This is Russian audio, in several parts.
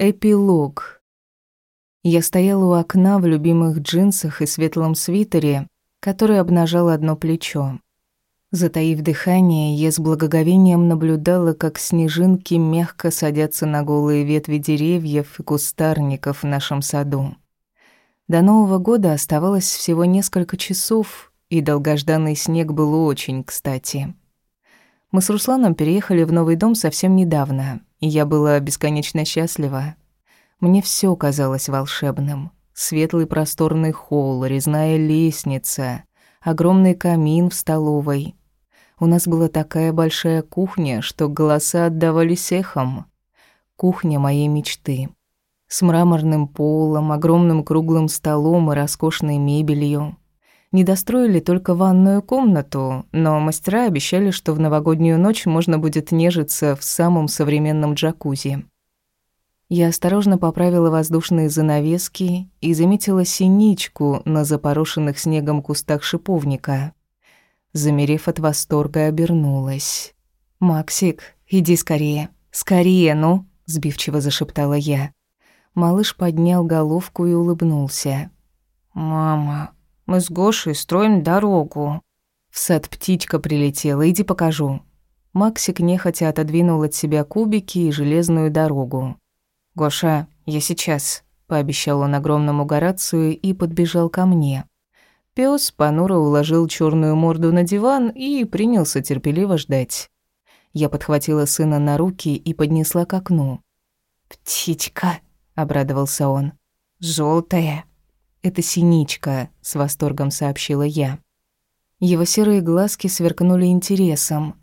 Эпилог. Я стояла у окна в любимых джинсах и светлом свитере, который обнажал одно плечо. Затаив дыхание, я с благоговением наблюдала, как снежинки мягко садятся на голые ветви деревьев и кустарников в нашем саду. До Нового года оставалось всего несколько часов, и долгожданный снег был очень кстати. Мы с Русланом переехали в новый дом совсем недавно, и я была бесконечно счастлива. Мне все казалось волшебным. Светлый просторный холл, резная лестница, огромный камин в столовой. У нас была такая большая кухня, что голоса отдавались эхом. Кухня моей мечты. С мраморным полом, огромным круглым столом и роскошной мебелью. Не достроили только ванную комнату, но мастера обещали, что в новогоднюю ночь можно будет нежиться в самом современном джакузи. Я осторожно поправила воздушные занавески и заметила синичку на запорошенных снегом кустах шиповника. Замерев от восторга, обернулась. «Максик, иди скорее. Скорее, ну!» – сбивчиво зашептала я. Малыш поднял головку и улыбнулся. «Мама, мы с Гошей строим дорогу». В сад птичка прилетела, иди покажу. Максик нехотя отодвинул от себя кубики и железную дорогу. «Гоша, я сейчас», — пообещал он огромному Горацию и подбежал ко мне. Пёс понуро уложил черную морду на диван и принялся терпеливо ждать. Я подхватила сына на руки и поднесла к окну. «Птичка», — обрадовался он. «Жёлтая». «Это синичка», — с восторгом сообщила я. Его серые глазки сверкнули интересом.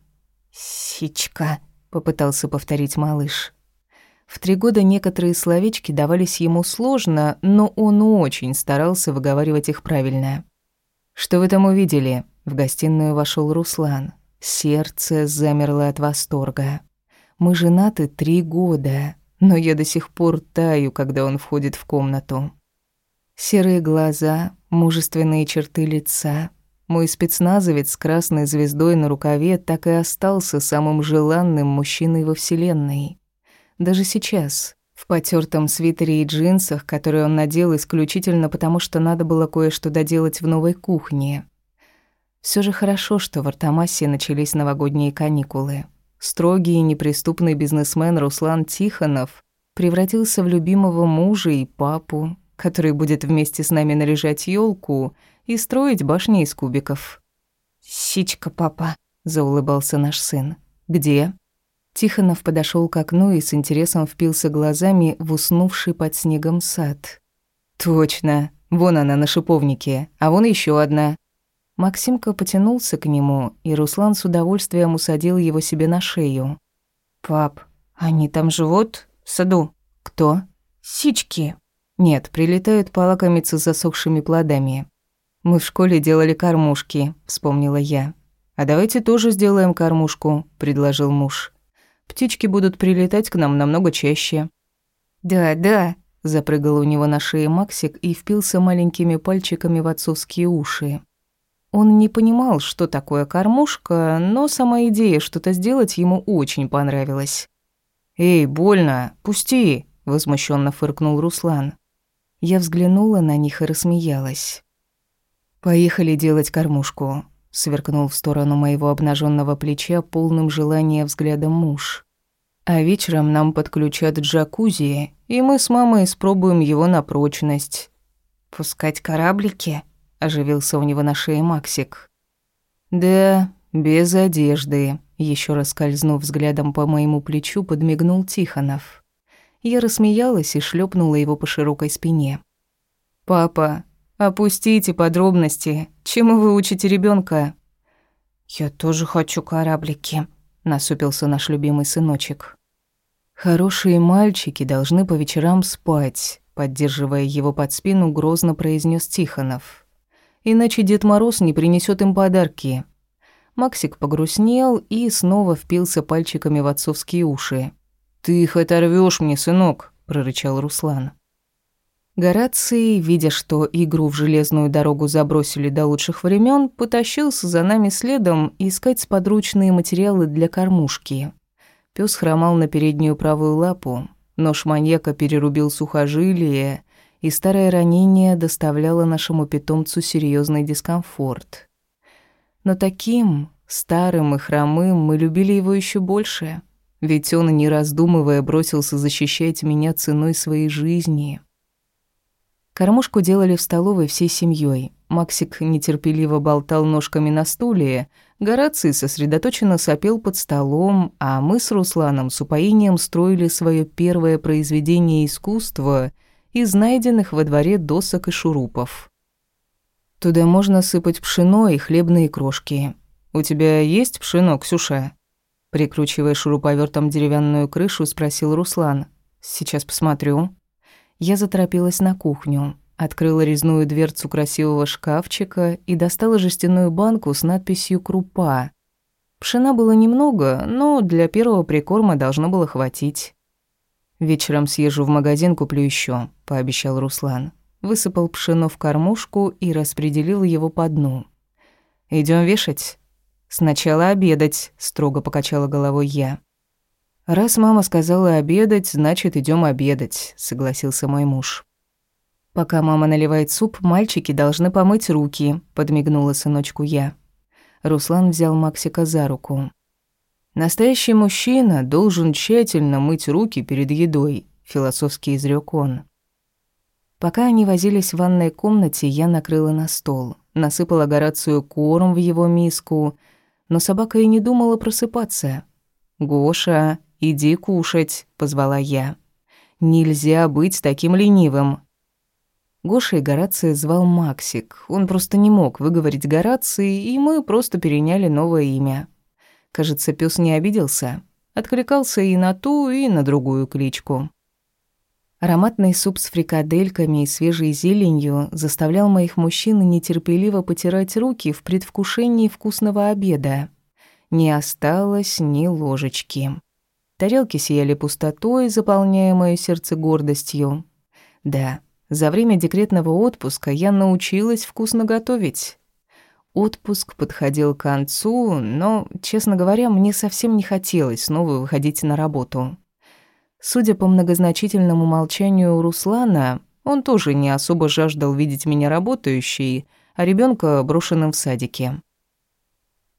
«Сичка», — попытался повторить малыш. В три года некоторые словечки давались ему сложно, но он очень старался выговаривать их правильно. «Что вы там увидели?» В гостиную вошел Руслан. Сердце замерло от восторга. «Мы женаты три года, но я до сих пор таю, когда он входит в комнату. Серые глаза, мужественные черты лица. Мой спецназовец с красной звездой на рукаве так и остался самым желанным мужчиной во Вселенной. Даже сейчас, в потертом свитере и джинсах, которые он надел исключительно потому, что надо было кое-что доделать в новой кухне. Все же хорошо, что в Артамасе начались новогодние каникулы. Строгий и неприступный бизнесмен Руслан Тихонов превратился в любимого мужа и папу, который будет вместе с нами наряжать елку и строить башни из кубиков. «Сичка, папа», — заулыбался наш сын. «Где?» Тихонов подошел к окну и с интересом впился глазами в уснувший под снегом сад. «Точно. Вон она на шиповнике, а вон еще одна». Максимка потянулся к нему, и Руслан с удовольствием усадил его себе на шею. «Пап, они там живут? В саду?» «Кто?» «Сички». Нет, прилетают полакомиться засохшими плодами. Мы в школе делали кормушки, вспомнила я. А давайте тоже сделаем кормушку, предложил муж. Птички будут прилетать к нам намного чаще. Да, да, запрыгал у него на шее Максик и впился маленькими пальчиками в отцовские уши. Он не понимал, что такое кормушка, но сама идея что-то сделать ему очень понравилась. «Эй, больно, пусти!» – возмущенно фыркнул Руслан. Я взглянула на них и рассмеялась. «Поехали делать кормушку», — сверкнул в сторону моего обнаженного плеча полным желания взглядом муж. «А вечером нам подключат джакузи, и мы с мамой испробуем его на прочность». «Пускать кораблики?» — оживился у него на шее Максик. «Да, без одежды», — еще раз скользнув взглядом по моему плечу, подмигнул Тихонов. Я рассмеялась и шлепнула его по широкой спине. «Папа, опустите подробности. Чему вы учите ребенка? «Я тоже хочу кораблики», — насупился наш любимый сыночек. «Хорошие мальчики должны по вечерам спать», — поддерживая его под спину, грозно произнес Тихонов. «Иначе Дед Мороз не принесет им подарки». Максик погрустнел и снова впился пальчиками в отцовские уши. «Ты их оторвёшь мне, сынок», — прорычал Руслан. Гораций, видя, что игру в железную дорогу забросили до лучших времен, потащился за нами следом искать сподручные материалы для кормушки. Пёс хромал на переднюю правую лапу. Нож маньяка перерубил сухожилие, и старое ранение доставляло нашему питомцу серьезный дискомфорт. Но таким, старым и хромым, мы любили его еще больше, ведь он, не раздумывая, бросился защищать меня ценой своей жизни. Кормушку делали в столовой всей семьей. Максик нетерпеливо болтал ножками на стуле, Гораций сосредоточенно сопел под столом, а мы с Русланом с упоением строили свое первое произведение искусства из найденных во дворе досок и шурупов. Туда можно сыпать пшено и хлебные крошки. «У тебя есть пшено, Ксюша?» Прикручивая шуруповертом деревянную крышу, спросил Руслан. «Сейчас посмотрю». Я заторопилась на кухню. Открыла резную дверцу красивого шкафчика и достала жестяную банку с надписью «Крупа». Пшена было немного, но для первого прикорма должно было хватить. «Вечером съезжу в магазин, куплю еще, пообещал Руслан. Высыпал пшено в кормушку и распределил его по дну. Идем вешать?» «Сначала обедать», — строго покачала головой я. «Раз мама сказала обедать, значит, идем обедать», — согласился мой муж. «Пока мама наливает суп, мальчики должны помыть руки», — подмигнула сыночку я. Руслан взял Максика за руку. «Настоящий мужчина должен тщательно мыть руки перед едой», — философски изрёк он. Пока они возились в ванной комнате, я накрыла на стол, насыпала Горацию корм в его миску, но собака и не думала просыпаться. «Гоша, иди кушать», — позвала я. «Нельзя быть таким ленивым», Гоша и Горация звал Максик. Он просто не мог выговорить Горации, и мы просто переняли новое имя. Кажется, пес не обиделся. Откликался и на ту, и на другую кличку. Ароматный суп с фрикадельками и свежей зеленью заставлял моих мужчин нетерпеливо потирать руки в предвкушении вкусного обеда. Не осталось ни ложечки. Тарелки сияли пустотой, заполняя моё сердце гордостью. Да, за время декретного отпуска я научилась вкусно готовить. Отпуск подходил к концу, но, честно говоря, мне совсем не хотелось снова выходить на работу. Судя по многозначительному молчанию Руслана, он тоже не особо жаждал видеть меня работающей, а ребенка брошенным в садике.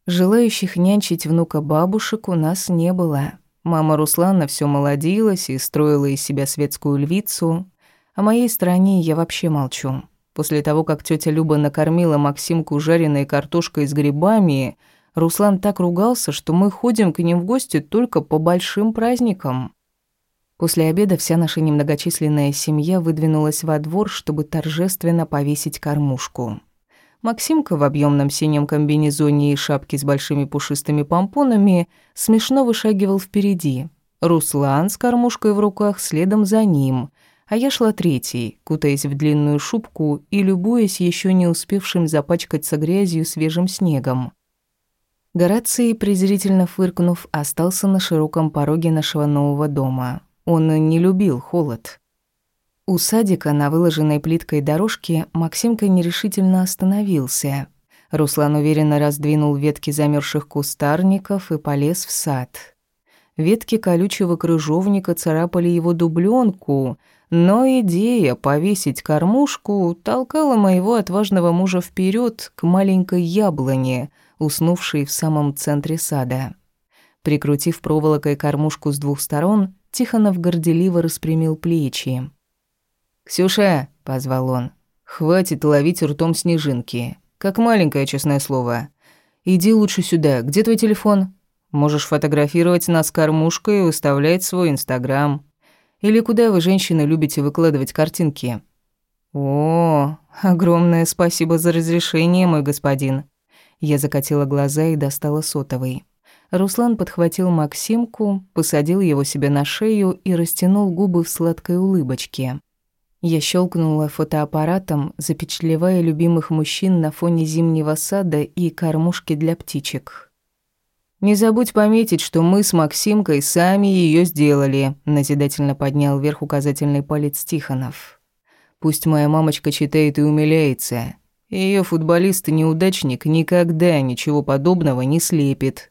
Желающих нянчить внука бабушек у нас не было. Мама Руслана все молодилась и строила из себя светскую львицу. О моей стране я вообще молчу. После того, как тетя Люба накормила Максимку жареной картошкой с грибами, Руслан так ругался, что мы ходим к ним в гости только по большим праздникам. После обеда вся наша немногочисленная семья выдвинулась во двор, чтобы торжественно повесить кормушку. Максимка в объемном синем комбинезоне и шапке с большими пушистыми помпонами смешно вышагивал впереди. Руслан с кормушкой в руках следом за ним, а я шла третьей, кутаясь в длинную шубку и любуясь еще не успевшим запачкаться грязью свежим снегом. Гораций, презрительно фыркнув, остался на широком пороге нашего нового дома. Он не любил холод. У садика на выложенной плиткой дорожке Максимка нерешительно остановился. Руслан уверенно раздвинул ветки замерзших кустарников и полез в сад. Ветки колючего крыжовника царапали его дубленку, но идея повесить кормушку толкала моего отважного мужа вперед к маленькой яблоне, уснувшей в самом центре сада. Прикрутив проволокой кормушку с двух сторон, Тихонов горделиво распрямил плечи. «Ксюша», — позвал он, — «хватит ловить ртом снежинки. Как маленькое, честное слово. Иди лучше сюда. Где твой телефон?» Можешь фотографировать нас кормушкой и выставлять свой Инстаграм. Или куда вы, женщины, любите выкладывать картинки? О, огромное спасибо за разрешение, мой господин. Я закатила глаза и достала сотовый. Руслан подхватил Максимку, посадил его себе на шею и растянул губы в сладкой улыбочке. Я щелкнула фотоаппаратом, запечатлевая любимых мужчин на фоне зимнего сада и кормушки для птичек. «Не забудь пометить, что мы с Максимкой сами ее сделали», назидательно поднял вверх указательный палец Тихонов. «Пусть моя мамочка читает и умиляется. Ее футболист-неудачник никогда ничего подобного не слепит».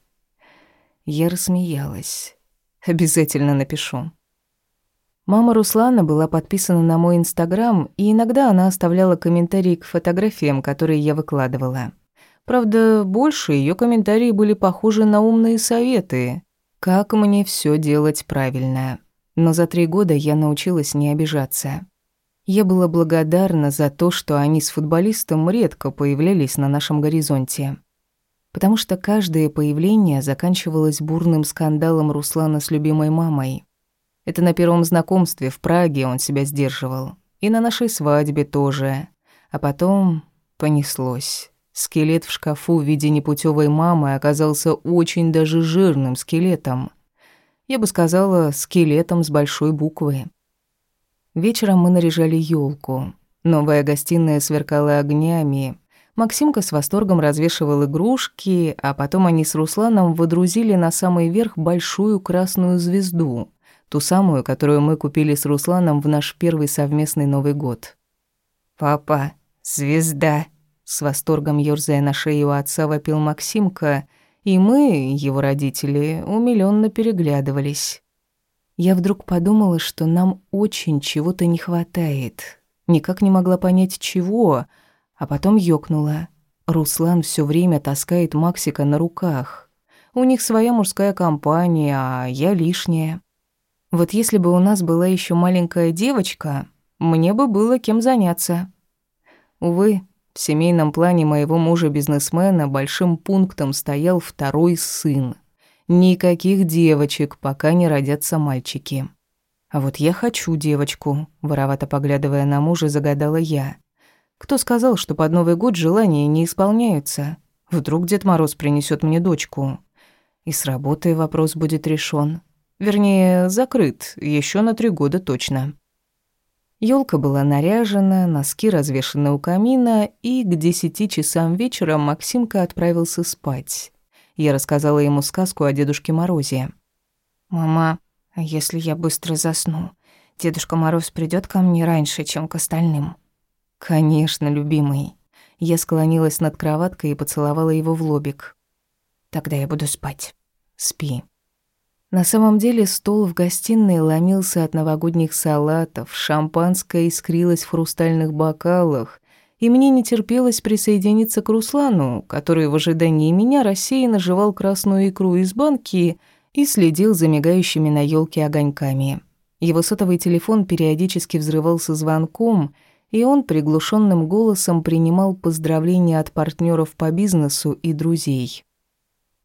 Я рассмеялась. «Обязательно напишу». Мама Руслана была подписана на мой Инстаграм, и иногда она оставляла комментарии к фотографиям, которые я выкладывала. Правда, больше ее комментарии были похожи на умные советы, как мне все делать правильно. Но за три года я научилась не обижаться. Я была благодарна за то, что они с футболистом редко появлялись на нашем горизонте. Потому что каждое появление заканчивалось бурным скандалом Руслана с любимой мамой. Это на первом знакомстве в Праге он себя сдерживал. И на нашей свадьбе тоже. А потом понеслось. Скелет в шкафу в виде непутевой мамы оказался очень даже жирным скелетом. Я бы сказала, скелетом с большой буквы. Вечером мы наряжали елку. Новая гостиная сверкала огнями. Максимка с восторгом развешивал игрушки, а потом они с Русланом водрузили на самый верх большую красную звезду, ту самую, которую мы купили с Русланом в наш первый совместный Новый год. «Папа, звезда!» С восторгом ёрзая на шею отца вопил Максимка, и мы, его родители, умилённо переглядывались. Я вдруг подумала, что нам очень чего-то не хватает. Никак не могла понять, чего, а потом ёкнула. Руслан всё время таскает Максика на руках. У них своя мужская компания, а я лишняя. Вот если бы у нас была ещё маленькая девочка, мне бы было кем заняться. Увы, в семейном плане моего мужа-бизнесмена большим пунктом стоял второй сын. Никаких девочек, пока не родятся мальчики. А вот я хочу девочку, воровато поглядывая на мужа, загадала я. Кто сказал, что под Новый год желания не исполняются? Вдруг Дед Мороз принесет мне дочку? И с работой вопрос будет решен. Вернее, закрыт, еще на три года точно. Ёлка была наряжена, носки развешаны у камина, и к десяти часам вечера Максимка отправился спать. Я рассказала ему сказку о Дедушке Морозе. «Мама, если я быстро засну? Дедушка Мороз придёт ко мне раньше, чем к остальным?» «Конечно, любимый». Я склонилась над кроваткой и поцеловала его в лобик. «Тогда я буду спать. Спи». На самом деле стол в гостиной ломился от новогодних салатов, шампанское искрилось в хрустальных бокалах, и мне не терпелось присоединиться к Руслану, который в ожидании меня рассеянно жевал красную икру из банки и следил за мигающими на елке огоньками. Его сотовый телефон периодически взрывался звонком, и он приглушенным голосом принимал поздравления от партнеров по бизнесу и друзей.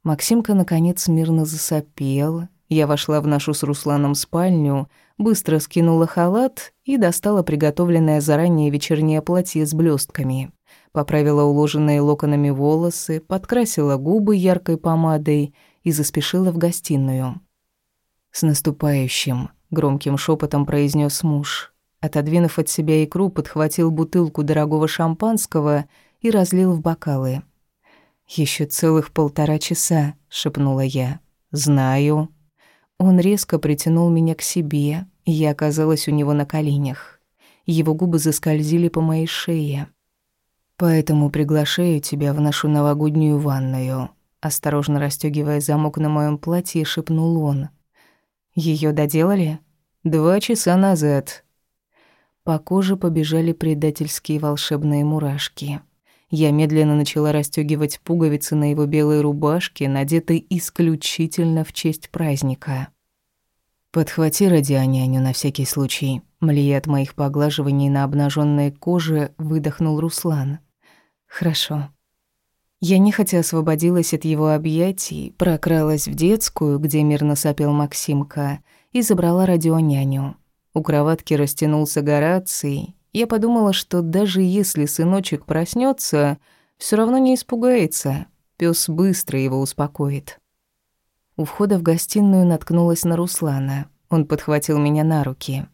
Максимка, наконец, мирно засопел. Я вошла в нашу с Русланом спальню, быстро скинула халат и достала приготовленное заранее вечернее платье с блестками. Поправила уложенные локонами волосы, подкрасила губы яркой помадой и заспешила в гостиную. «С наступающим!» — громким шепотом произнес муж. Отодвинув от себя икру, подхватил бутылку дорогого шампанского и разлил в бокалы. Еще целых полтора часа», — шепнула я. «Знаю». Он резко притянул меня к себе, и я оказалась у него на коленях. Его губы заскользили по моей шее. «Поэтому приглашаю тебя в нашу новогоднюю ванную», осторожно расстёгивая замок на моем платье, шепнул он. Ее доделали? Два часа назад». По коже побежали предательские волшебные мурашки. Я медленно начала расстёгивать пуговицы на его белой рубашке, надетой исключительно в честь праздника. «Подхвати радионяню на всякий случай», — млея от моих поглаживаний на обнаженной коже, выдохнул Руслан. «Хорошо». Я нехотя освободилась от его объятий, прокралась в детскую, где мирно сопел Максимка, и забрала радионяню. У кроватки растянулся Гораций, я подумала, что даже если сыночек проснется, все равно не испугается. Пес быстро его успокоит. У входа в гостиную наткнулась на Руслана. Он подхватил меня на руки.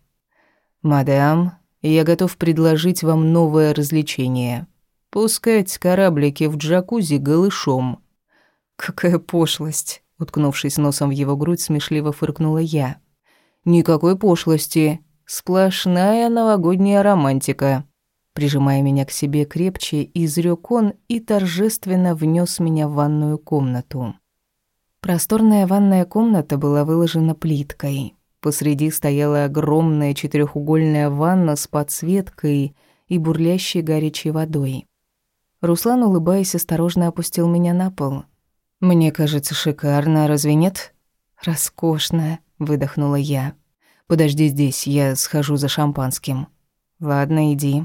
«Мадам, я готов предложить вам новое развлечение. Пускать кораблики в джакузи голышом». «Какая пошлость!» Уткнувшись носом в его грудь, смешливо фыркнула я. «Никакой пошлости. Сплошная новогодняя романтика. Прижимая меня к себе крепче, изрёк он и торжественно внес меня в ванную комнату. Просторная ванная комната была выложена плиткой. Посреди стояла огромная четырехугольная ванна с подсветкой и бурлящей горячей водой. Руслан, улыбаясь, осторожно опустил меня на пол. «Мне кажется, шикарно, разве нет?» «Роскошно», — выдохнула я. «Подожди здесь, я схожу за шампанским». «Ладно, иди».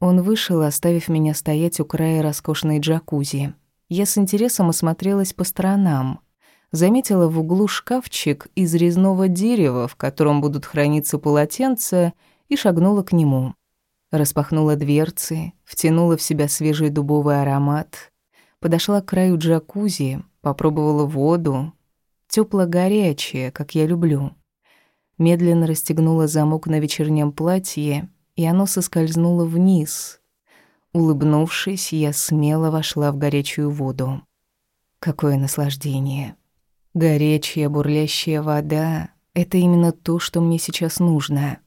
Он вышел, оставив меня стоять у края роскошной джакузи. Я с интересом осмотрелась по сторонам. Заметила в углу шкафчик из резного дерева, в котором будут храниться полотенца, и шагнула к нему. Распахнула дверцы, втянула в себя свежий дубовый аромат, подошла к краю джакузи, попробовала воду, тёпло-горячее, как я люблю. Медленно расстегнула замок на вечернем платье, и оно соскользнуло вниз. Улыбнувшись, я смело вошла в горячую воду. Какое наслаждение. Горячая, бурлящая вода — это именно то, что мне сейчас нужно.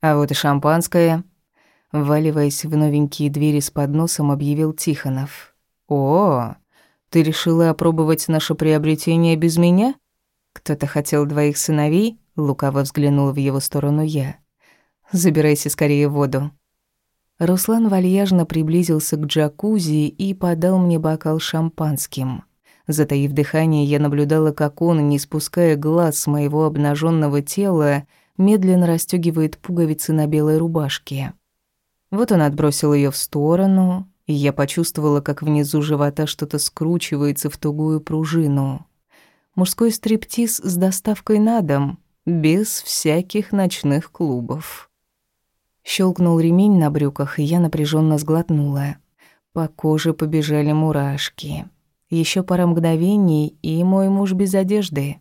А вот и шампанское. Вваливаясь в новенькие двери с подносом, объявил Тихонов. «О, ты решила опробовать наше приобретение без меня? Кто-то хотел двоих сыновей?» Лукаво взглянул в его сторону я. «Забирайся скорее в воду». Руслан вальяжно приблизился к джакузи и подал мне бокал шампанским. Затаив дыхание, я наблюдала, как он, не спуская глаз с моего обнаженного тела, медленно расстегивает пуговицы на белой рубашке. Вот он отбросил ее в сторону, и я почувствовала, как внизу живота что-то скручивается в тугую пружину. Мужской стриптиз с доставкой на дом, без всяких ночных клубов. Щелкнул ремень на брюках, и я напряженно сглотнула. По коже побежали мурашки. Еще пара мгновений, и мой муж без одежды.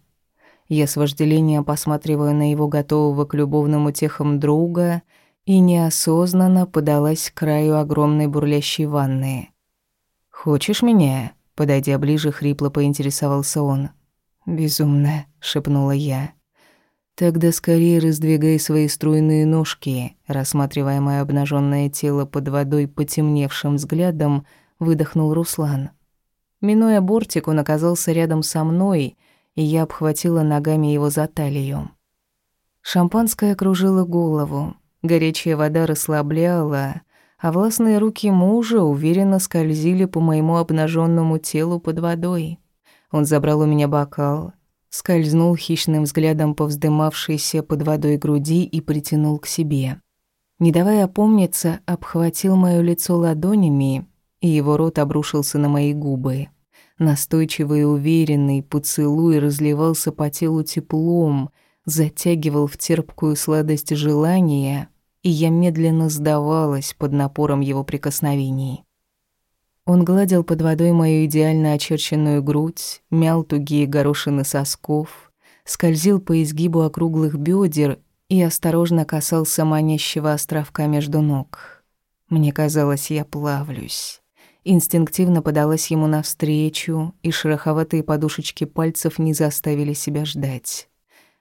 Я с вожделением посматриваю на его готового к любовным утехам друга — и неосознанно подалась к краю огромной бурлящей ванны. «Хочешь меня?» — подойдя ближе, хрипло поинтересовался он. «Безумно», — шепнула я. «Тогда скорее раздвигай свои струйные ножки», рассматривая мое обнаженное тело под водой потемневшим взглядом, выдохнул Руслан. Минуя бортик, он оказался рядом со мной, и я обхватила ногами его за талию. Шампанское кружило голову, Горячая вода расслабляла, а властные руки мужа уверенно скользили по моему обнаженному телу под водой. Он забрал у меня бокал, скользнул хищным взглядом по вздымавшейся под водой груди и притянул к себе. Не давая опомниться, обхватил моё лицо ладонями, и его рот обрушился на мои губы. Настойчивый и уверенный поцелуй разливался по телу теплом, затягивал в терпкую сладость желания, и я медленно сдавалась под напором его прикосновений. Он гладил под водой мою идеально очерченную грудь, мял тугие горошины сосков, скользил по изгибу округлых бедер и осторожно касался манящего островка между ног. Мне казалось, я плавлюсь. Инстинктивно подалась ему навстречу, и шероховатые подушечки пальцев не заставили себя ждать.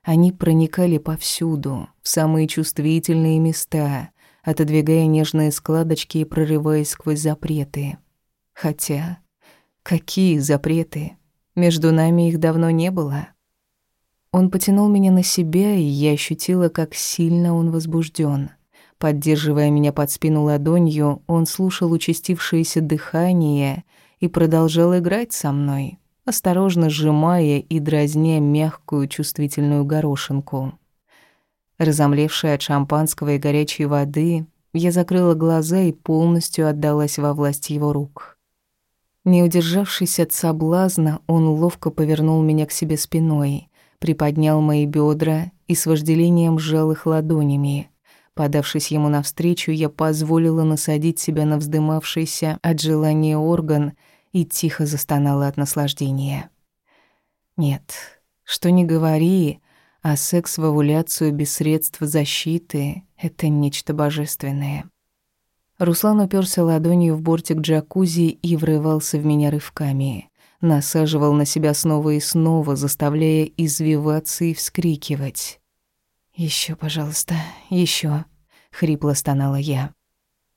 Они проникали повсюду, в самые чувствительные места, отодвигая нежные складочки и прорываясь сквозь запреты. Хотя, какие запреты? Между нами их давно не было. Он потянул меня на себя, и я ощутила, как сильно он возбужден. Поддерживая меня под спину ладонью, он слушал участившееся дыхание и продолжал играть со мной, осторожно сжимая и дразня мягкую чувствительную горошинку. Разомлевшая от шампанского и горячей воды, я закрыла глаза и полностью отдалась во власть его рук. Не удержавшись от соблазна, он ловко повернул меня к себе спиной, приподнял мои бедра и с вожделением сжал их ладонями. Подавшись ему навстречу, я позволила насадить себя на вздымавшийся от желания орган — и тихо застонала от наслаждения. Нет, что не говори, а секс в овуляцию без средств защиты — это нечто божественное. Руслан уперся ладонью в бортик джакузи и врывался в меня рывками. Насаживал на себя снова и снова, заставляя извиваться и вскрикивать. Еще, пожалуйста, еще, хрипло стонала я.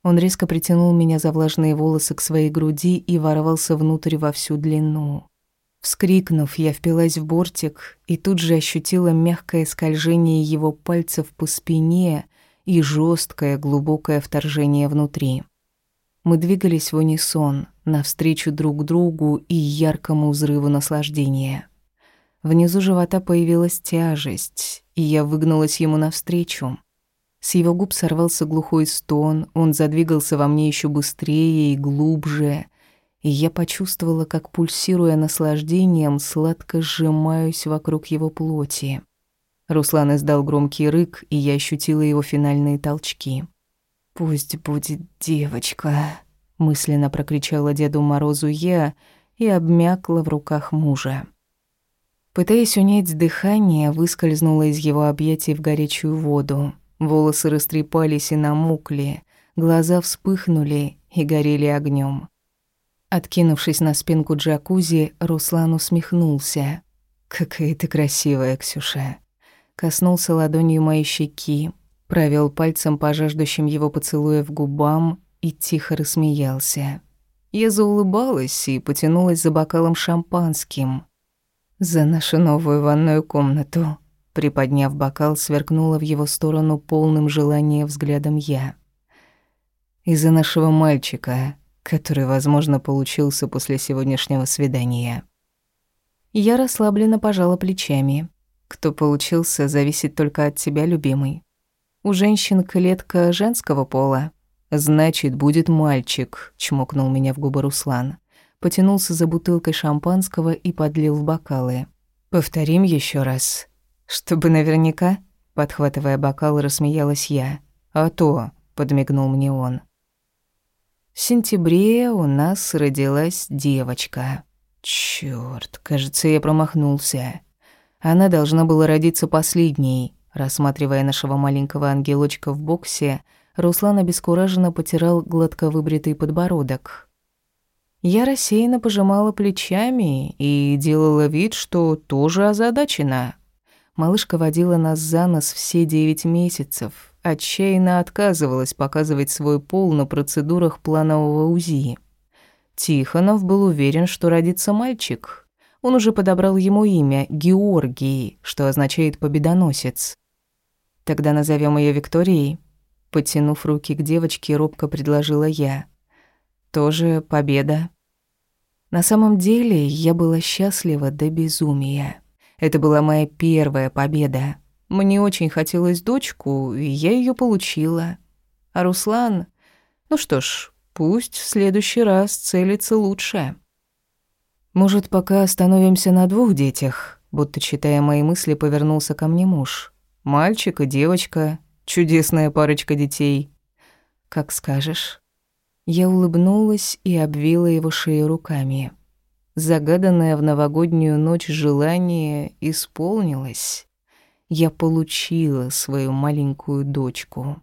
Он резко притянул меня за влажные волосы к своей груди и ворвался внутрь во всю длину. Вскрикнув, я впилась в бортик и тут же ощутила мягкое скольжение его пальцев по спине и жесткое глубокое вторжение внутри. Мы двигались в унисон, навстречу друг другу и яркому взрыву наслаждения. Внизу живота появилась тяжесть, и я выгнулась ему навстречу. С его губ сорвался глухой стон, он задвигался во мне еще быстрее и глубже, и я почувствовала, как, пульсируя наслаждением, сладко сжимаюсь вокруг его плоти. Руслан издал громкий рык, и я ощутила его финальные толчки. «Пусть будет девочка», — мысленно прокричала Деду Морозу я и обмякла в руках мужа. Пытаясь унять дыхание, выскользнула из его объятий в горячую воду. Волосы растрепались и намокли, глаза вспыхнули и горели огнем. Откинувшись на спинку джакузи, Руслан усмехнулся. «Какая ты красивая, Ксюша!» Коснулся ладонью моей щеки, провел пальцем по жаждущим его поцелуя в губам и тихо рассмеялся. Я заулыбалась и потянулась за бокалом шампанским. «За нашу новую ванную комнату», приподняв бокал, сверкнула в его сторону полным желания взглядом я. «И за нашего мальчика», который, возможно, получился после сегодняшнего свидания. Я расслабленно пожала плечами. Кто получился, зависит только от тебя, любимый. У женщин клетка женского пола. Значит, будет мальчик, чмокнул меня в губы Руслан. Потянулся за бутылкой шампанского и подлил в бокалы. Повторим еще раз. Чтобы наверняка, подхватывая бокал, рассмеялась я. А то, подмигнул мне он. В сентябре у нас родилась девочка. Чёрт, кажется, я промахнулся. Она должна была родиться последней. Рассматривая нашего маленького ангелочка в боксе, Руслан обескураженно потирал гладко выбритый подбородок. Я рассеянно пожимала плечами и делала вид, что тоже озадачена. Малышка водила нас за нос все девять месяцев, отчаянно отказывалась показывать свой пол на процедурах планового УЗИ. Тихонов был уверен, что родится мальчик. Он уже подобрал ему имя Георгий, что означает «победоносец». «Тогда назовем ее Викторией», — подтянув руки к девочке, робко предложила я. «Тоже победа». На самом деле я была счастлива до безумия. Это была моя первая победа. Мне очень хотелось дочку, и я ее получила. А Руслан... Ну что ж, пусть в следующий раз целится лучше. Может, пока остановимся на двух детях? Будто читая мои мысли, повернулся ко мне муж. Мальчик и девочка, чудесная парочка детей. Как скажешь. Я улыбнулась и обвила его шею руками. Загаданное в новогоднюю ночь желание исполнилось я получила свою маленькую дочку.